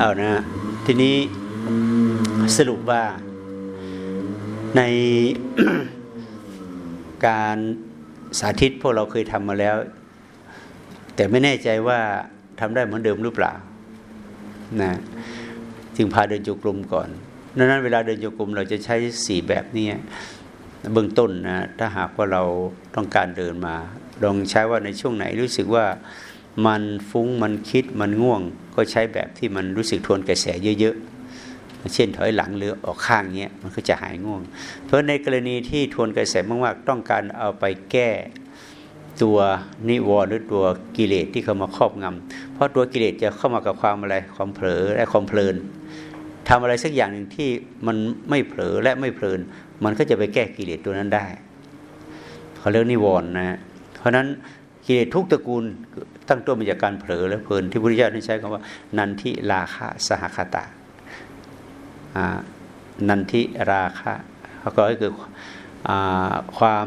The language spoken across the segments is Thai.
เอานะทีนี้สรุปว่าในการสาธิตพวกเราเคยทำมาแล้ว แต่ไม่แน่ใจว่าทำได้เหมือนเดิมหรือเปล่านะจึงพาเดินจงกรมก่อนดังนั้นเวลาเดินจงกรมเราจะใช้สี่แบบนี้เบื้องต้นนะถ้าหากว่าเราต้องการเดินมา ลองใช้ว่าในช่วงไหนรู้สึกว่า มันฟุ้งมันคิดมันง่วง ก็ใช้แบบที่มันรู้สึกทวนกระแสเยอะๆ เช่นถอยหลังหรือออกข้างเงี้ยมันก็จะหายง่วง เพราะในกรณีที่ทวนกระแสมากๆต้องการเอาไปแก้ตัวนิวรณ์หรือตัวกิเลสที่เข้ามาครอบงำเพราะตัวกิเลสจะเข้ามากับความอะไรความเผลอและความเพลินทำอะไรสักอย่างหนึ่งที่มันไม่เผลอและไม่เพลิน มันก็จะไปแก้กิเลสตัวนั้นได้เขาเรียกนิวรณ์นะเพราะฉะนั้น กิเลสทุกตระกูลตั้งต้นมาจากการเผลอและเพลินที่พุทธเจ้าใช้คำว่า นันทิราคะสหคตานันทิราคะเขาก็คือความ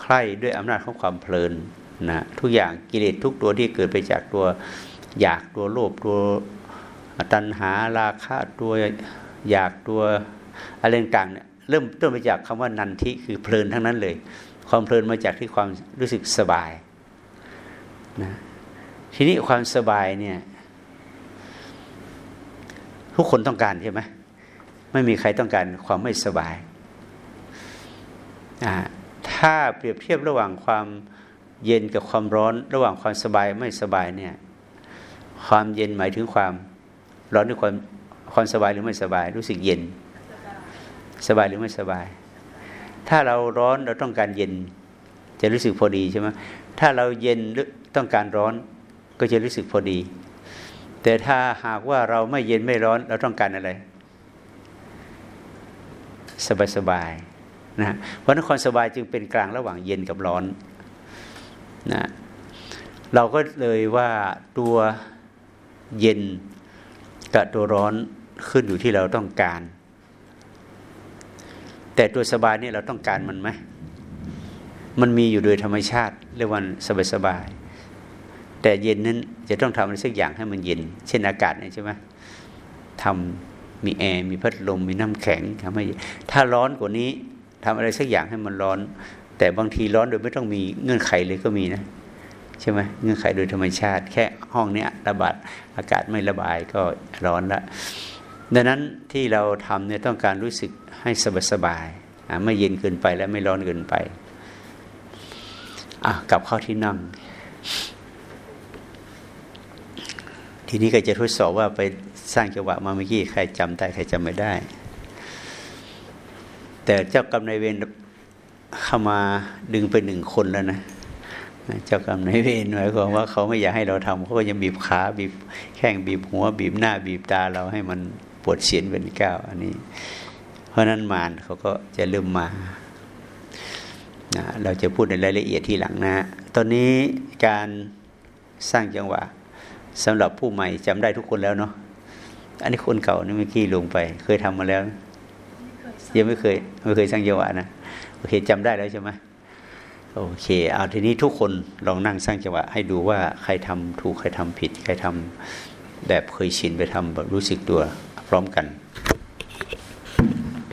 ใคร่ด้วยอำนาจของความเพลินนะทุกอย่างกิเลสทุกตัวที่เกิดไปจากตัวอยากตัวโลภตัวตัณหาราคะตัวอยากตัวอะไรต่างเนี่ยเริ่มต้นมาจากคำว่านันทิคือเพลินทั้งนั้นเลย ความเพลินมาจากที่ความรู้สึกสบาย นะทีนี้ความสบายเนี่ย ทุกคนต้องการใช่ไหมไม่มีใครต้องการความไม่สบายอ่าถ้าเปรียบเทียบระหว่างความเย็นกับความร้อน ระหว่างความสบายไม่สบายเนี่ย ความเย็นหมายถึงความร้อนหรือความความสบายหรือไม่สบาย รู้สึกเย็น สบายหรือไม่สบาย ถ้าเราร้อนเราต้องการเย็น จะรู้สึกพอดีใช่ไหมถ้าเราเย็นหรือ ต้องการร้อนก็จะรู้สึกพอดี แต่ถ้าหากว่าเราไม่เย็นไม่ร้อนเราต้องการอะไร สบายสบายนะเพราะนความสบายจึงเป็นกลางระหว่างเย็นกับร้อนนะเราก็เลยว่าตัวเย็นกับตัวร้อนขึ้นอยู่ที่เราต้องการ แต่ตัวสบายเนี่ยเราต้องการมันไหมมันมีอยู่โดยธรรมชาติเรียกว่าสบายสบาย แต่เย็นนั้นจะต้องทำอะไรสักอย่างให้มันเย็น เช่นอากาศนี่ใช่ไหมทำมีแอร์มีพัดลมมีน้ำแข็งทำให้ถ้าร้อนกว่านี้ทำอะไรสักอย่างให้มันร้อน แต่บางทีร้อนโดยไม่ต้องมีเงื่อนไขเลยก็มีนะใช่ไหมเงื่อนไขโดยธรรมชาติ แค่ห้องนี้ระบาดอากาศไม่ระบายก็ร้อนละดังนั้นที่เราทำเนี่ยต้องการรู้สึกให้สบายสบายไม่เย็นเกินไปและไม่ร้อนเกินไปอะกลับเข้าที่นั่ง ทีนี้ก็จะทดสอบว่าไปสร้างจังหวะมาเมื่อกี้ใครจำได้ใครจำไม่ได้ แต่เจ้ากรรมนายเวรเข้ามาดึงไปหนึ่งคนแล้วนะเจ้ากรรมนายเวรหมายความว่าเขาไม่อยากให้เราทำเขาก็ยังบีบขาบีบแข้งบีบหัว บีบหน้าบีบตาเราให้มันปวดเสียนเป็นก้าวอันนี้ เพราะนั้นมารเขาก็จะเริ่มมานะเราจะพูดในรายละเอียดทีหลังนะ ตอนนี้การสร้างจังหวะ สำหรับผู้ใหม่จำได้ทุกคนแล้วเนาะอันนี้คนเก่านี่เมื่อกี้ลงไป เคยทำมาแล้วยังไม่เคยไม่เคยสร้างจังหวะนะโอเคจำได้แล้วใช่ไหมโอเคเอาทีนี้ทุกคนลองนั่งสร้างจังหวะ ให้ดูว่าใครทำถูกใครทำผิด ใครทำแบบเคยชินไปทำแบบรู้สึกตัวพร้อมกัน